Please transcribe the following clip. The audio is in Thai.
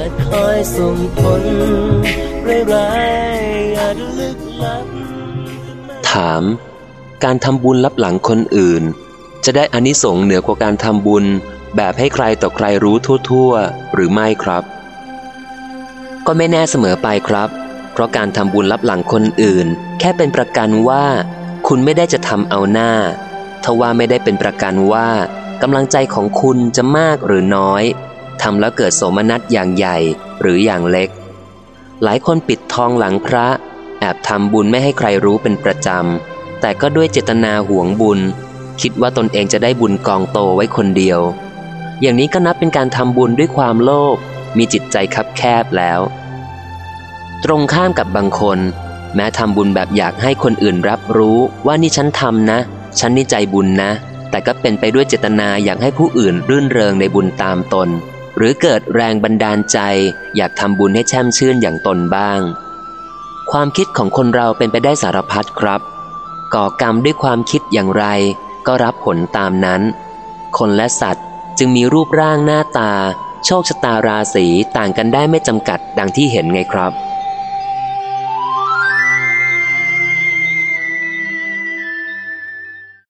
อาจคอยส่งผลร้ายๆอาจลึกลับ ถาม การทำบุญรับหลังคนอื่น จะได้อานิสงส์เหนือกว่าการทำบุญแบบให้ใครต่อใครรู้ทั่วๆ หรือไม่ครับ ก็ไม่แน่เสมอไปครับ เพราะการทำบุญรับหลังคนอื่น แค่เป็นประกันว่า คุณไม่ได้จะทำเอาหน้าทว่าไม่ได้เป็นประกันว่ากำลังใจของคุณจะมากหรือน้อย ทำแล้วเกิดโสมนัสอย่างใหญ่หรืออย่างเล็ก หลายคนปิดทองหลังพระ แอบทำบุญไม่ให้ใครรู้เป็นประจำ แต่ก็ด้วยเจตนาหวงบุญ คิดว่าตนเองจะได้บุญกองโตไว้คนเดียว อย่างนี้ก็นับเป็นการทำบุญด้วยความโลภมีจิตใจคับแคบแล้ว ตรงข้ามกับบางคน แม้ทำบุญแบบอยากให้คนอื่นรับรู้ว่านี่ฉันทำนะ ฉันนี่ใจบุญนะแต่ก็เป็นไปด้วยเจตนาอยากให้ผู้อื่นรื่นเริงในบุญตามตน หรือเกิดแรงบันดาลใจ อยากทำบุญให้แช่มชื่นอย่างตนบ้าง ความคิดของคนเราเป็นไปได้สารพัดครับ ก่อกรรมด้วยความคิดอย่างไร ก็รับผลตามนั้น คนและสัตว์จึงมีรูปร่างหน้าตา โชคชะตาราศีต่างกันได้ไม่จำกัดดังที่เห็นไงครับ